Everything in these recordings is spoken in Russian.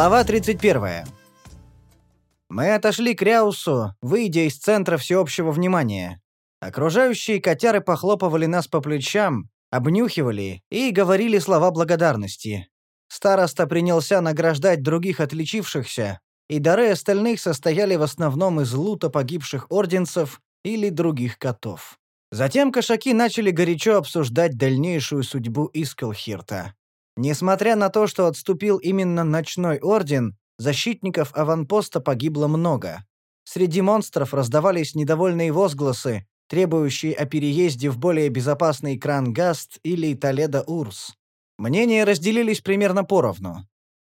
Глава 31. Мы отошли к Ряусу, выйдя из центра всеобщего внимания. Окружающие котяры похлопывали нас по плечам, обнюхивали и говорили слова благодарности. Староста принялся награждать других отличившихся, и дары остальных состояли в основном из лута погибших орденцев или других котов. Затем кошаки начали горячо обсуждать дальнейшую судьбу Искалхирта. Несмотря на то, что отступил именно Ночной Орден, защитников аванпоста погибло много. Среди монстров раздавались недовольные возгласы, требующие о переезде в более безопасный Крангаст или Толедо-Урс. Мнения разделились примерно поровну.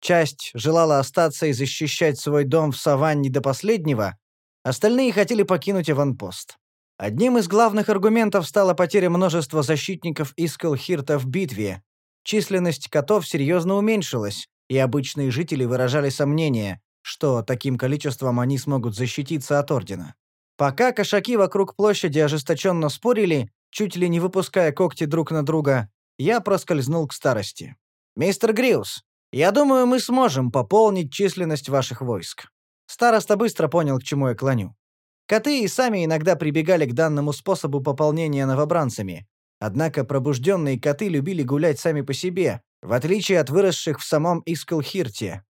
Часть желала остаться и защищать свой дом в саванне до последнего, остальные хотели покинуть аванпост. Одним из главных аргументов стала потеря множества защитников Искалхирта в битве, Численность котов серьезно уменьшилась, и обычные жители выражали сомнение, что таким количеством они смогут защититься от Ордена. Пока кошаки вокруг площади ожесточенно спорили, чуть ли не выпуская когти друг на друга, я проскользнул к старости. «Мистер Гриус, я думаю, мы сможем пополнить численность ваших войск». Староста быстро понял, к чему я клоню. Коты и сами иногда прибегали к данному способу пополнения новобранцами, Однако пробужденные коты любили гулять сами по себе, в отличие от выросших в самом Искалхирте.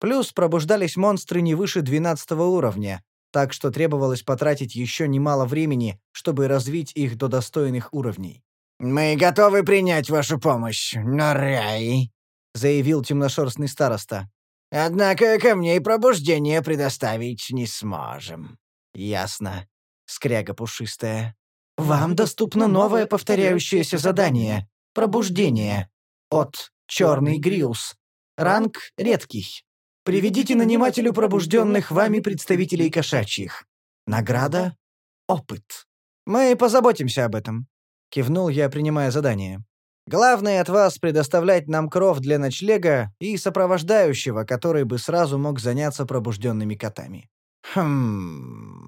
Плюс пробуждались монстры не выше 12 уровня, так что требовалось потратить еще немало времени, чтобы развить их до достойных уровней. «Мы готовы принять вашу помощь, Норяй», — заявил темношерстный староста. «Однако камней пробуждения предоставить не сможем». «Ясно. Скряга пушистая. Вам доступно новое повторяющееся задание «Пробуждение» от «Черный Гриус». Ранг редкий. Приведите нанимателю пробужденных вами представителей кошачьих. Награда — опыт. Мы позаботимся об этом. Кивнул я, принимая задание. Главное от вас предоставлять нам кров для ночлега и сопровождающего, который бы сразу мог заняться пробужденными котами. Хм...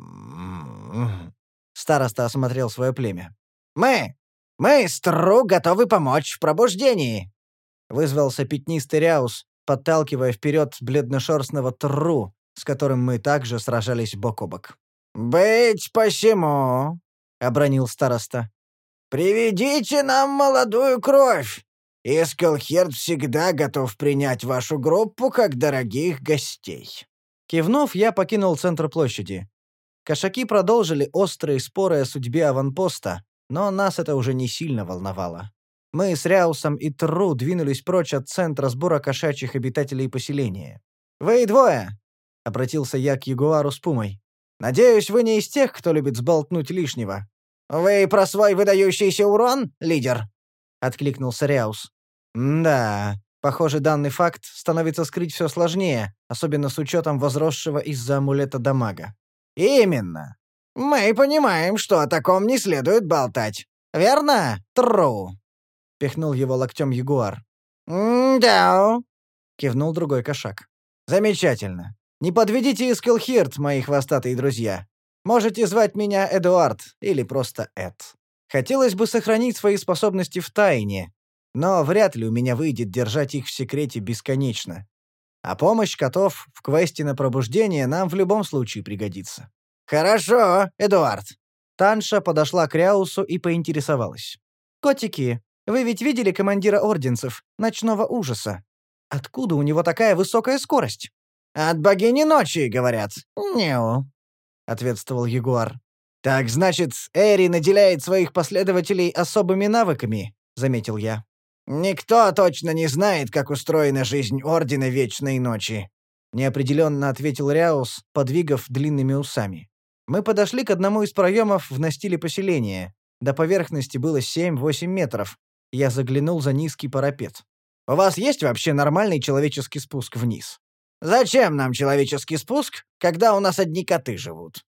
Староста осмотрел свое племя. «Мы! Мы, Стру, готовы помочь в пробуждении!» Вызвался пятнистый Ряус, подталкивая вперед бледношерстного Тру, с которым мы также сражались бок о бок. «Быть посему!» — обронил староста. «Приведите нам молодую кровь! Искалхерд всегда готов принять вашу группу как дорогих гостей». Кивнув, я покинул центр площади. Кошаки продолжили острые споры о судьбе аванпоста, но нас это уже не сильно волновало. Мы с Ряусом и Тру двинулись прочь от центра сбора кошачьих обитателей поселения. «Вы двое!» — обратился я к Ягуару с Пумой. «Надеюсь, вы не из тех, кто любит сболтнуть лишнего». «Вы про свой выдающийся урон, лидер?» — откликнулся Ряус. «Да, похоже, данный факт становится скрыть все сложнее, особенно с учетом возросшего из-за амулета дамага. «Именно. Мы понимаем, что о таком не следует болтать. Верно, Тру?» — пихнул его локтем ягуар. «Да», — кивнул другой кошак. «Замечательно. Не подведите Искелхирт, мои хвостатые друзья. Можете звать меня Эдуард или просто Эд. Хотелось бы сохранить свои способности в тайне, но вряд ли у меня выйдет держать их в секрете бесконечно. А помощь котов в квесте на пробуждение нам в любом случае пригодится. Хорошо, Эдуард. Танша подошла к Ряусу и поинтересовалась. «Котики, вы ведь видели командира орденцев, ночного ужаса? Откуда у него такая высокая скорость?» «От богини ночи, говорят. Неу», — ответствовал Ягуар. «Так значит, Эри наделяет своих последователей особыми навыками», — заметил я. «Никто точно не знает, как устроена жизнь Ордена Вечной Ночи», — неопределенно ответил Ряус, подвигав длинными усами. Мы подошли к одному из проемов в настиле поселения. До поверхности было 7-8 метров. Я заглянул за низкий парапет. «У вас есть вообще нормальный человеческий спуск вниз?» «Зачем нам человеческий спуск, когда у нас одни коты живут?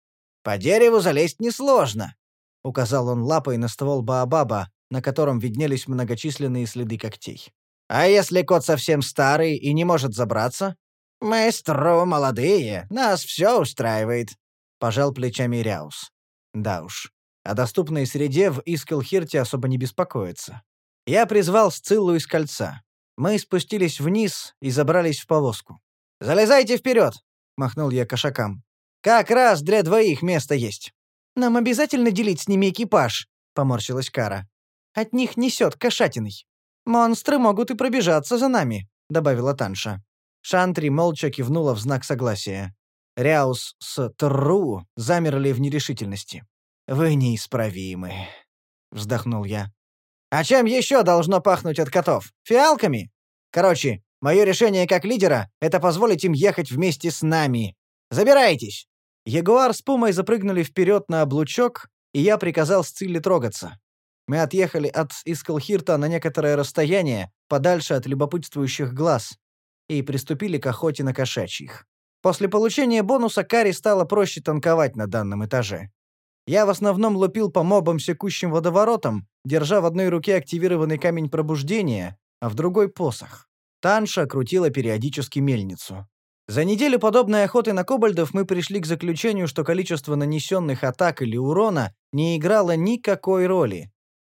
По дереву залезть несложно», — указал он лапой на ствол Баобаба, на котором виднелись многочисленные следы когтей. «А если кот совсем старый и не может забраться?» «Мы стро молодые, нас все устраивает», — пожал плечами Ряус. «Да уж, о доступной среде в Искелхирте особо не беспокоится. Я призвал Сциллу из кольца. Мы спустились вниз и забрались в повозку. «Залезайте вперед!» — махнул я кошакам. «Как раз для двоих место есть». «Нам обязательно делить с ними экипаж», — поморщилась Кара. «От них несет кошатиной. Монстры могут и пробежаться за нами», — добавила Танша. Шантри молча кивнула в знак согласия. Ряус с Тру замерли в нерешительности. «Вы неисправимы», — вздохнул я. «А чем еще должно пахнуть от котов? Фиалками? Короче, мое решение как лидера — это позволить им ехать вместе с нами. Забирайтесь!» Ягуар с Пумой запрыгнули вперед на облучок, и я приказал Сцилле трогаться. Мы отъехали от Искалхирта на некоторое расстояние, подальше от любопытствующих глаз, и приступили к охоте на кошачьих. После получения бонуса Кари стало проще танковать на данном этаже. Я в основном лупил по мобам секущим водоворотом, держа в одной руке активированный камень пробуждения, а в другой — посох. Танша крутила периодически мельницу. За неделю подобной охоты на кобальдов мы пришли к заключению, что количество нанесенных атак или урона не играло никакой роли.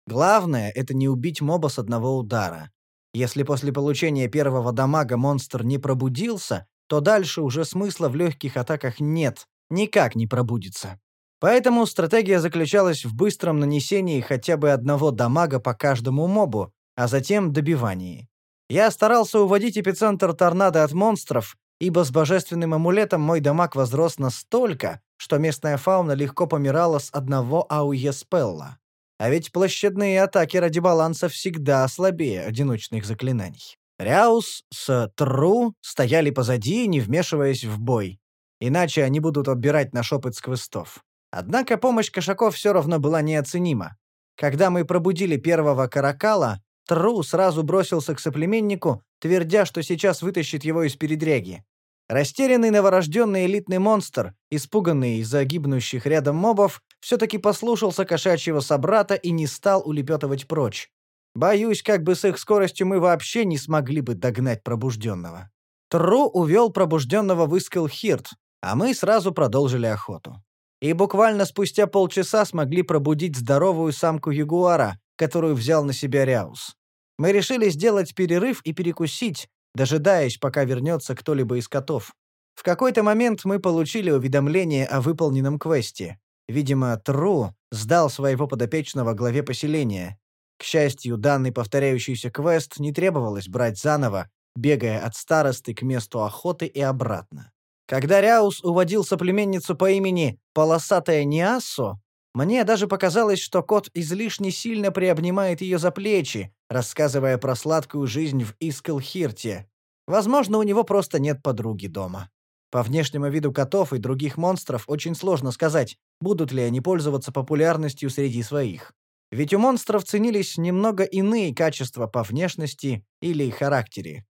Главное — это не убить моба с одного удара. Если после получения первого дамага монстр не пробудился, то дальше уже смысла в легких атаках нет, никак не пробудится. Поэтому стратегия заключалась в быстром нанесении хотя бы одного дамага по каждому мобу, а затем добивании. Я старался уводить эпицентр торнадо от монстров, ибо с божественным амулетом мой дамаг возрос настолько, что местная фауна легко помирала с одного ауе-спелла. А ведь площадные атаки ради баланса всегда слабее одиночных заклинаний. Ряус с Тру стояли позади, не вмешиваясь в бой. Иначе они будут отбирать наш опыт с квестов. Однако помощь кошаков все равно была неоценима. Когда мы пробудили первого каракала, Тру сразу бросился к соплеменнику, твердя, что сейчас вытащит его из передряги. Растерянный новорожденный элитный монстр, испуганный из-за гибнущих рядом мобов, все-таки послушался кошачьего собрата и не стал улепетывать прочь. Боюсь, как бы с их скоростью мы вообще не смогли бы догнать пробужденного. Тру увел пробужденного в Искелхирт, а мы сразу продолжили охоту. И буквально спустя полчаса смогли пробудить здоровую самку ягуара, которую взял на себя Ряус. Мы решили сделать перерыв и перекусить, дожидаясь, пока вернется кто-либо из котов. В какой-то момент мы получили уведомление о выполненном квесте. Видимо, Тру сдал своего подопечного главе поселения. К счастью, данный повторяющийся квест не требовалось брать заново, бегая от старосты к месту охоты и обратно. Когда Ряус уводил соплеменницу по имени Полосатая Ниассо, мне даже показалось, что кот излишне сильно приобнимает ее за плечи, рассказывая про сладкую жизнь в Искелхирте. Возможно, у него просто нет подруги дома. По внешнему виду котов и других монстров очень сложно сказать, будут ли они пользоваться популярностью среди своих. Ведь у монстров ценились немного иные качества по внешности или характере.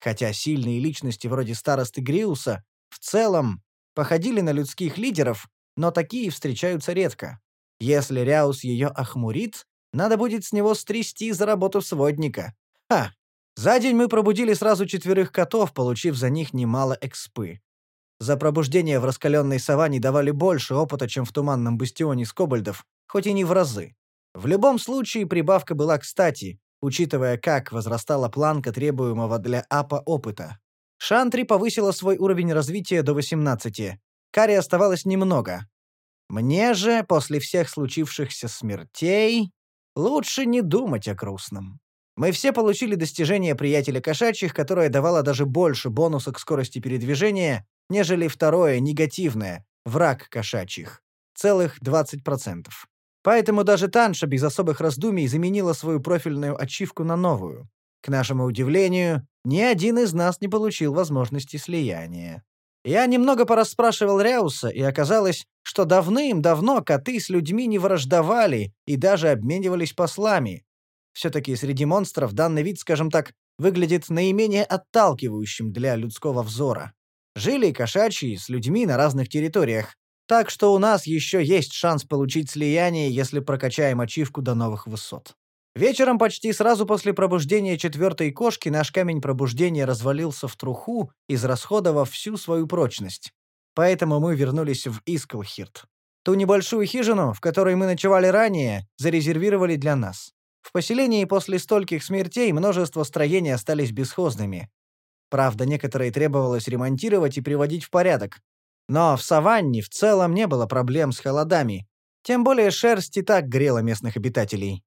Хотя сильные личности вроде старосты Гриуса в целом походили на людских лидеров, но такие встречаются редко. Если Ряус ее охмурит, надо будет с него стрясти за работу сводника. Ха! За день мы пробудили сразу четверых котов, получив за них немало экспы. За пробуждение в раскаленной саванне давали больше опыта, чем в туманном бастионе с кобальдов, хоть и не в разы. В любом случае прибавка была кстати, учитывая, как возрастала планка требуемого для АПа опыта. Шантри повысила свой уровень развития до 18. Кари оставалось немного. Мне же, после всех случившихся смертей, лучше не думать о грустном. Мы все получили достижение приятеля кошачьих, которое давало даже больше бонуса к скорости передвижения, нежели второе, негативное, враг кошачьих. Целых 20%. Поэтому даже Танша без особых раздумий заменила свою профильную ачивку на новую. К нашему удивлению, ни один из нас не получил возможности слияния. Я немного порасспрашивал Ряуса, и оказалось, что давным-давно коты с людьми не враждовали и даже обменивались послами. Все-таки среди монстров данный вид, скажем так, выглядит наименее отталкивающим для людского взора. Жили кошачьи с людьми на разных территориях, так что у нас еще есть шанс получить слияние, если прокачаем ачивку до новых высот. Вечером почти сразу после пробуждения четвертой кошки наш камень пробуждения развалился в труху, израсходовав всю свою прочность. Поэтому мы вернулись в Искалхирт. Ту небольшую хижину, в которой мы ночевали ранее, зарезервировали для нас. В поселении после стольких смертей множество строений остались бесхозными. Правда, некоторые требовалось ремонтировать и приводить в порядок. Но в саванне в целом не было проблем с холодами. Тем более шерсть и так грела местных обитателей.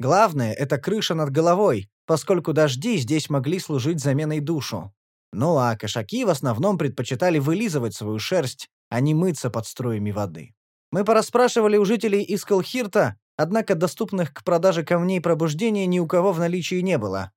Главное — это крыша над головой, поскольку дожди здесь могли служить заменой душу. Ну а кошаки в основном предпочитали вылизывать свою шерсть, а не мыться под струями воды. Мы порасспрашивали у жителей Искалхирта, однако доступных к продаже камней пробуждения ни у кого в наличии не было.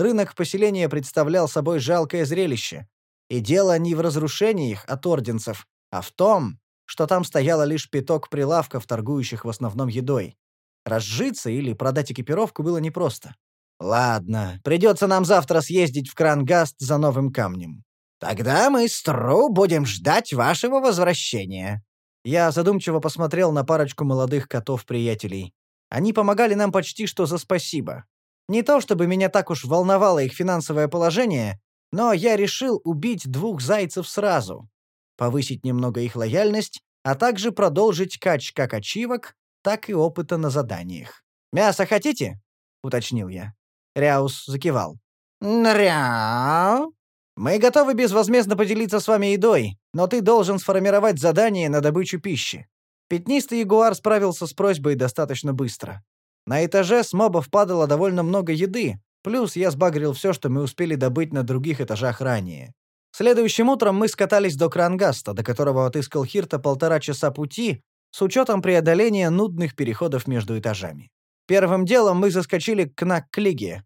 Рынок поселения представлял собой жалкое зрелище. И дело не в разрушении их от орденцев, а в том, что там стояло лишь пяток прилавков, торгующих в основном едой. Разжиться или продать экипировку было непросто. Ладно, придется нам завтра съездить в Крангаст за новым камнем. Тогда мы с Тру будем ждать вашего возвращения. Я задумчиво посмотрел на парочку молодых котов-приятелей. Они помогали нам почти что за спасибо. Не то чтобы меня так уж волновало их финансовое положение, но я решил убить двух зайцев сразу. Повысить немного их лояльность, а также продолжить кач как ачивок, так и опыта на заданиях. «Мясо хотите?» — уточнил я. Ряус закивал. «Ряу?» «Мы готовы безвозмездно поделиться с вами едой, но ты должен сформировать задание на добычу пищи». Пятнистый ягуар справился с просьбой достаточно быстро. На этаже с мобов падало довольно много еды, плюс я сбагрил все, что мы успели добыть на других этажах ранее. Следующим утром мы скатались до Крангаста, до которого отыскал Хирта полтора часа пути, с учетом преодоления нудных переходов между этажами. Первым делом мы заскочили к Накклиге.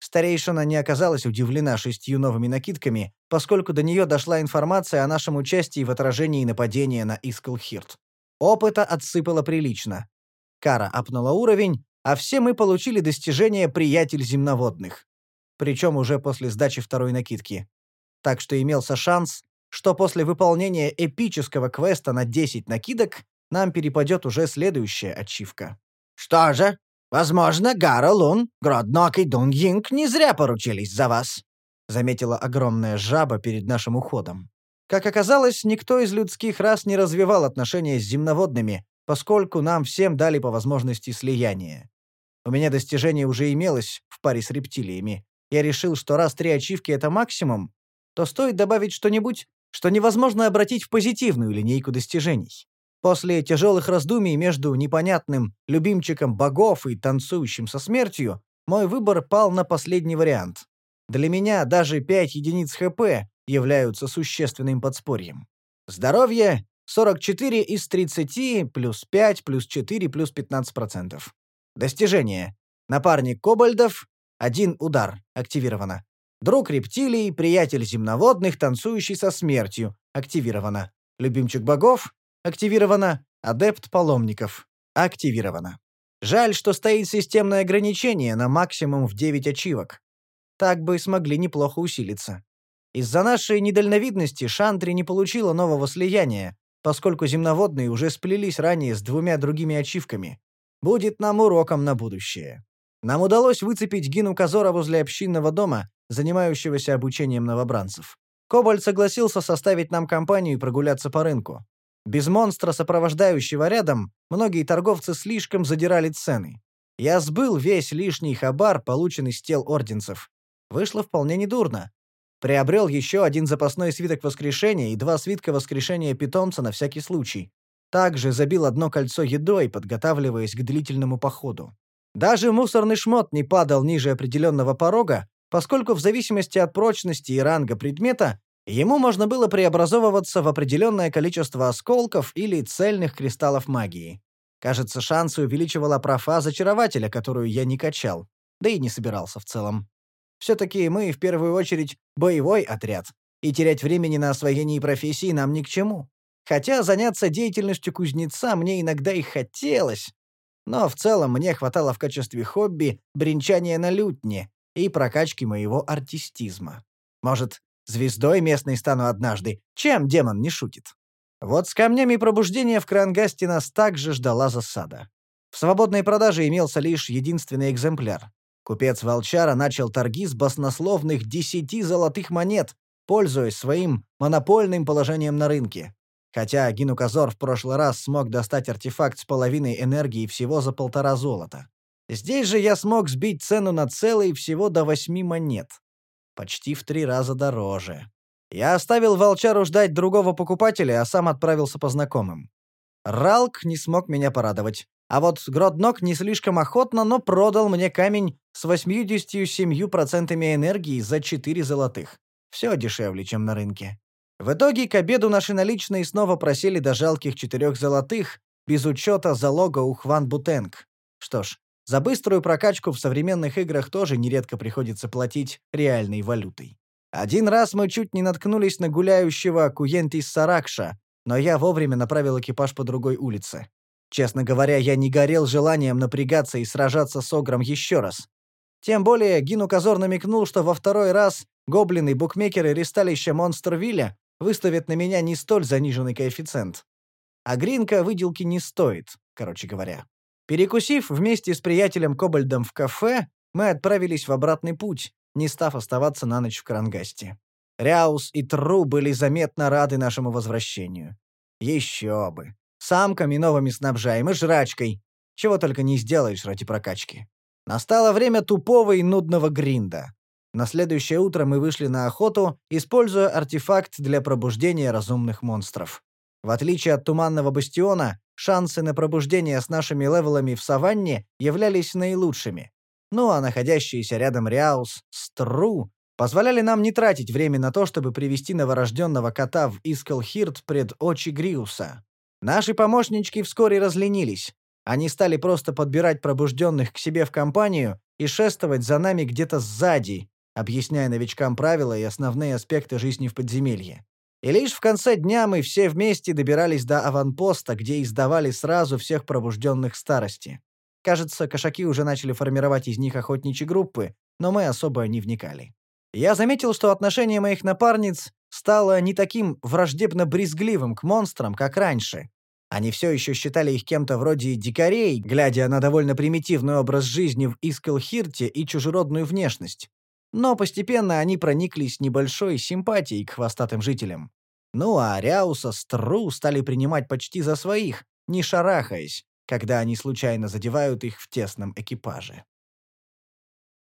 Старейшина не оказалась удивлена шестью новыми накидками, поскольку до нее дошла информация о нашем участии в отражении нападения на Исклхирт. Опыта отсыпало прилично. Кара апнула уровень, а все мы получили достижение «Приятель земноводных». Причем уже после сдачи второй накидки. Так что имелся шанс, что после выполнения эпического квеста на 10 накидок нам перепадет уже следующая ачивка. «Что же, возможно, Гара Лун, Гроднок и Дун Йинг не зря поручились за вас», заметила огромная жаба перед нашим уходом. Как оказалось, никто из людских рас не развивал отношения с земноводными, поскольку нам всем дали по возможности слияния. У меня достижение уже имелось в паре с рептилиями. Я решил, что раз три ачивки — это максимум, то стоит добавить что-нибудь, что невозможно обратить в позитивную линейку достижений. После тяжелых раздумий между непонятным любимчиком богов и танцующим со смертью, мой выбор пал на последний вариант. Для меня даже 5 единиц ХП являются существенным подспорьем. Здоровье — 44 из 30, плюс 5, плюс 4, плюс 15%. Достижение. Напарник кобальдов — один удар, активировано. Друг рептилий, приятель земноводных, танцующий со смертью, активировано. Любимчик богов Активировано. Адепт паломников. Активировано. Жаль, что стоит системное ограничение на максимум в 9 ачивок. Так бы смогли неплохо усилиться. Из-за нашей недальновидности Шантри не получила нового слияния, поскольку земноводные уже сплелись ранее с двумя другими ачивками. Будет нам уроком на будущее. Нам удалось выцепить Гину Казора возле общинного дома, занимающегося обучением новобранцев. Кобальт согласился составить нам компанию и прогуляться по рынку. Без монстра, сопровождающего рядом, многие торговцы слишком задирали цены. Я сбыл весь лишний хабар, полученный с тел орденцев. Вышло вполне недурно. Приобрел еще один запасной свиток воскрешения и два свитка воскрешения питомца на всякий случай. Также забил одно кольцо едой, подготавливаясь к длительному походу. Даже мусорный шмот не падал ниже определенного порога, поскольку в зависимости от прочности и ранга предмета Ему можно было преобразовываться в определенное количество осколков или цельных кристаллов магии. Кажется, шансы увеличивала профа зачарователя, которую я не качал, да и не собирался в целом. Все-таки мы, в первую очередь, боевой отряд, и терять времени на освоение профессии нам ни к чему. Хотя заняться деятельностью кузнеца мне иногда и хотелось, но в целом мне хватало в качестве хобби бренчания на лютне и прокачки моего артистизма. Может, Звездой местной стану однажды. Чем демон не шутит? Вот с камнями пробуждения в Крангасте нас также ждала засада. В свободной продаже имелся лишь единственный экземпляр. Купец Волчара начал торги с баснословных десяти золотых монет, пользуясь своим монопольным положением на рынке. Хотя Гинуказор в прошлый раз смог достать артефакт с половиной энергии всего за полтора золота. Здесь же я смог сбить цену на целый всего до восьми монет. Почти в три раза дороже. Я оставил волчару ждать другого покупателя, а сам отправился по знакомым. Ралк не смог меня порадовать. А вот Гроднок не слишком охотно, но продал мне камень с 87% энергии за 4 золотых. Все дешевле, чем на рынке. В итоге к обеду наши наличные снова просели до жалких четырех золотых, без учета залога у Хван Бутенг. Что ж, за быструю прокачку в современных играх тоже нередко приходится платить реальной валютой. Один раз мы чуть не наткнулись на гуляющего Куентис Саракша, но я вовремя направил экипаж по другой улице. Честно говоря, я не горел желанием напрягаться и сражаться с Огром еще раз. Тем более Гину Казор намекнул, что во второй раз гоблины-букмекеры ресталища Монстервилля выставят на меня не столь заниженный коэффициент. А Гринка выделки не стоит, короче говоря. Перекусив вместе с приятелем Кобальдом в кафе, мы отправились в обратный путь, не став оставаться на ночь в Карангасте. Ряус и Тру были заметно рады нашему возвращению. Еще бы. Самками новыми снабжаем и жрачкой. Чего только не сделаешь ради прокачки. Настало время тупого и нудного гринда. На следующее утро мы вышли на охоту, используя артефакт для пробуждения разумных монстров. В отличие от Туманного Бастиона, шансы на пробуждение с нашими левелами в саванне являлись наилучшими. Ну а находящиеся рядом Риаус, Стру, позволяли нам не тратить время на то, чтобы привести новорожденного кота в Искалхирт пред очи Гриуса. Наши помощнички вскоре разленились. Они стали просто подбирать пробужденных к себе в компанию и шествовать за нами где-то сзади, объясняя новичкам правила и основные аспекты жизни в подземелье. И лишь в конце дня мы все вместе добирались до аванпоста, где издавали сразу всех пробужденных старости. Кажется, кошаки уже начали формировать из них охотничьи группы, но мы особо не вникали. Я заметил, что отношение моих напарниц стало не таким враждебно-брезгливым к монстрам, как раньше. Они все еще считали их кем-то вроде дикарей, глядя на довольно примитивный образ жизни в Искалхирте и чужеродную внешность. Но постепенно они прониклись небольшой симпатией к хвостатым жителям. Ну а Ряуса с Тру стали принимать почти за своих, не шарахаясь, когда они случайно задевают их в тесном экипаже.